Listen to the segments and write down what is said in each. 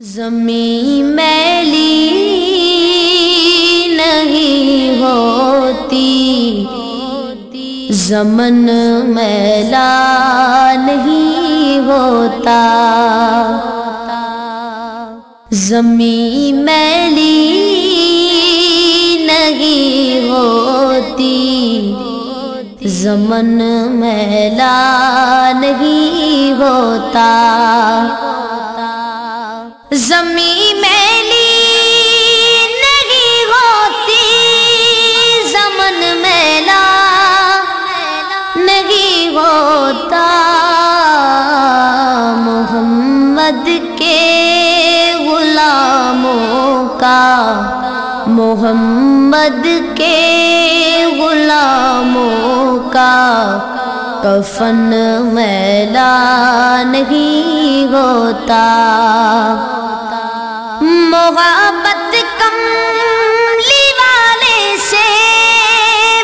زمین میلی نہیں ہوتی، زمن میلا نہیں ہوتا۔ زمین میلی نہیں ہوتی، زمن میلا نہیں ہوتا۔ زمین میلی نہیں ہوتی، زمن میلا نہیں ہوتا۔ محمد کے غلاموں کا، محمد کے غلاموں کا کفن میلا نہیں ہوتا۔ محبت کملی والے سے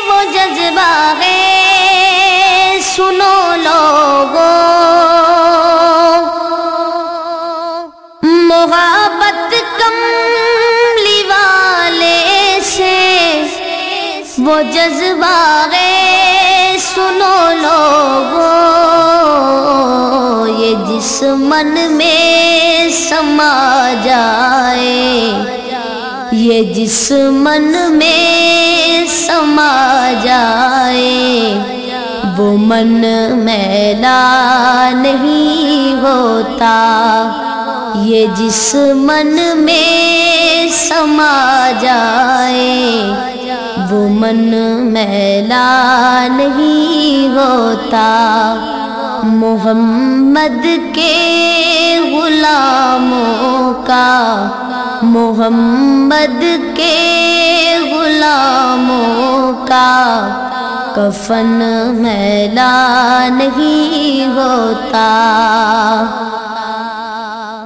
وہ جذبہ ہے۔ سنو لوگو۔ محبت کملی والے سے وہ جذبہ ہے۔ سنو لوگو۔ من میں سما جائے۔ یہ جس من میں سما جائے۔ وہ من میلا نہیں ہوتا۔ یہ جس من میں سما جائے۔ وہ من میلا نہیں ہوتا۔ محمد کے غلاموں کا محمد کے غلاموں کا۔ کفن میلا نہیں ہوتا۔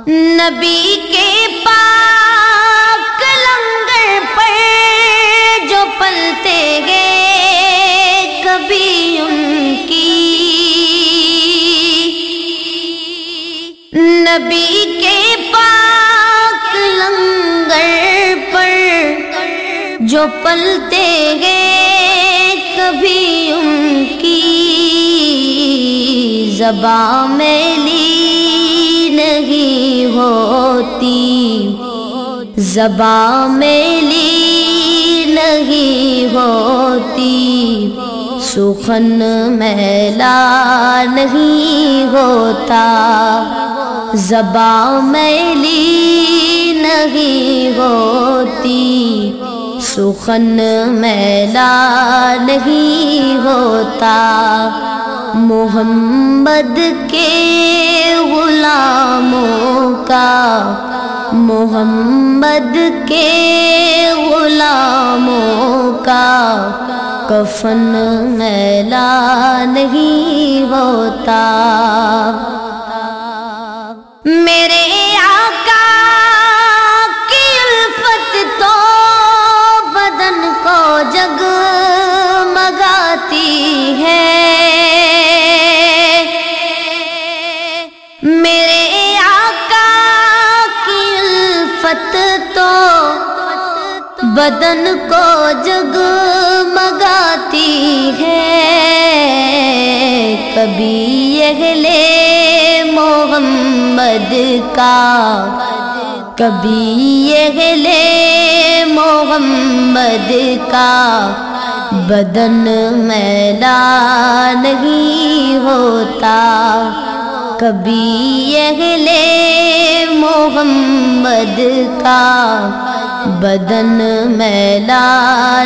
نبی کے نبی کے پاک لنگر پر جو پلتے گئے کبھی ان کی زباں میلی نہیں ہوتی۔ زباں میلی نہیں ہوتی۔ سخن میلا نہیں ہوتا۔ زباں میلی نہیں ہوتی، سخن میلا نہیں ہوتا۔ محمد کے غلاموں کا، محمد کے غلاموں کا۔ کفن میلا نہیں ہوتا۔ میرے آقا کی الفت تو بدن کو جگ مگاتی ہے۔ میرے آقا کی الفت تو بدن کو جگ مگاتی ہے۔ کبھی اہلے محمد کا کبھی اہلے محمد کا بدن میلا نہیں ہوتا کبھی اہلے محمد کا بدن میلا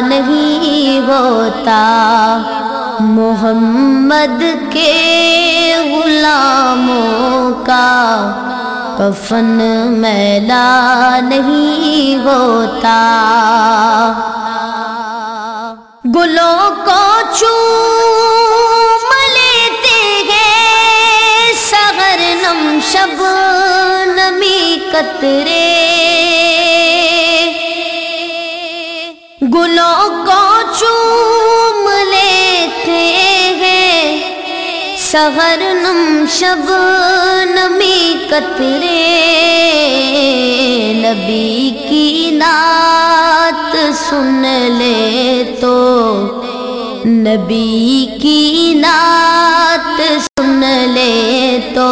نہیں ہوتا محمد کے غلاموں کا کفن میلا نہیں ہوتا۔ گلوں کو چوم لیتے ہیں، سغر نم شب نمی قطرے گلوں نم شب نمی قطرے نبی کی نعت سن لے تو نبی کی نعت سن لے تو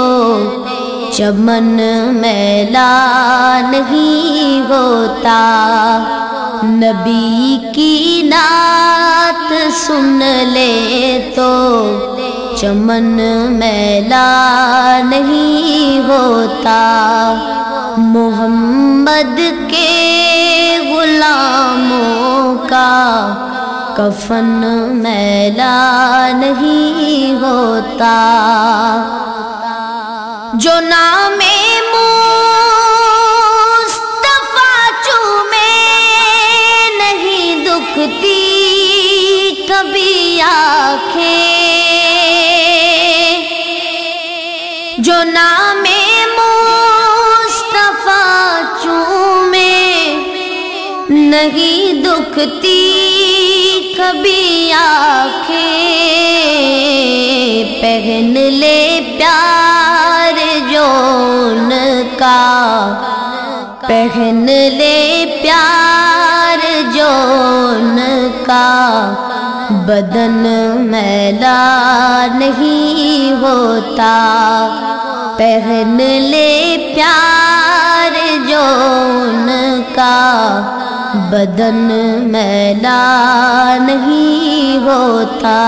چمن میلا نہیں ہوتا نبی کی نعت سن لے تو چمن میلا نہیں ہوتا۔ محمد کے غلاموں کا کفن میلا نہیں ہوتا۔ جو نام چومے نہیں دکھتی، کبھی آنکھیں جو نام مصطفیٰ چومے، نہیں دکھتی کبھی آنکھیں۔ پہن لے پیار جون کا، پہن لے پیار جون کا۔ بدن میلا نہیں ہوتا۔ پہن لے پیار جون کا۔ بدن میلا نہیں ہوتا۔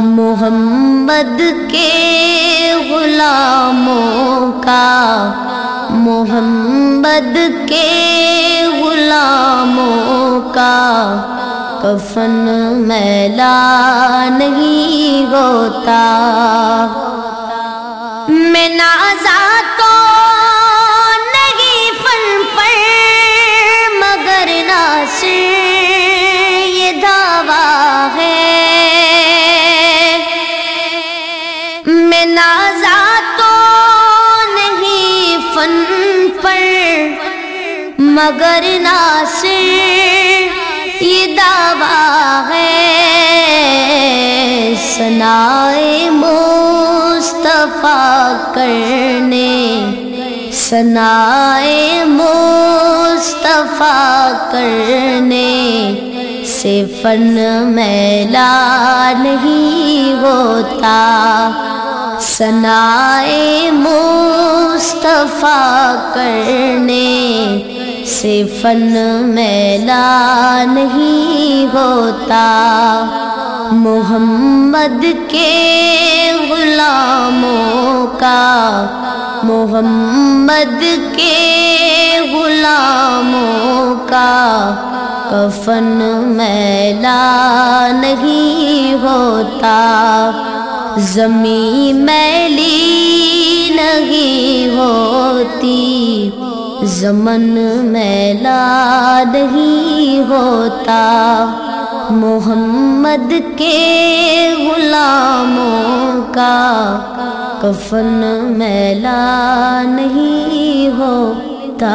محمد کے غلاموں کا۔ محمد کے غلاموں کا۔ کفن میلا نہیں ہوتا۔ میں نازا تو نہیں فن پر، مگر ناصر یہ دعویٰ ہے۔ میں نازا تو نہیں فن پر، مگر ناصر یہ دعویٰ ہے۔ سنائے مصطفیٰ کرنے۔ سنائے مصطفیٰ کرنے سے فن میلا نہیں ہوتا۔ سنائے مصطفیٰ کرنے سے فن میلا نہیں ہوتا۔ محمد کے غلاموں کا۔ محمد کے غلاموں کا۔ کفن میلا نہیں ہوتا۔ زمین میلی نہیں ہوتی۔ زمن میلا نہیں ہوتا۔ محمد کے غلاموں کا کفن میلا نہیں ہوتا۔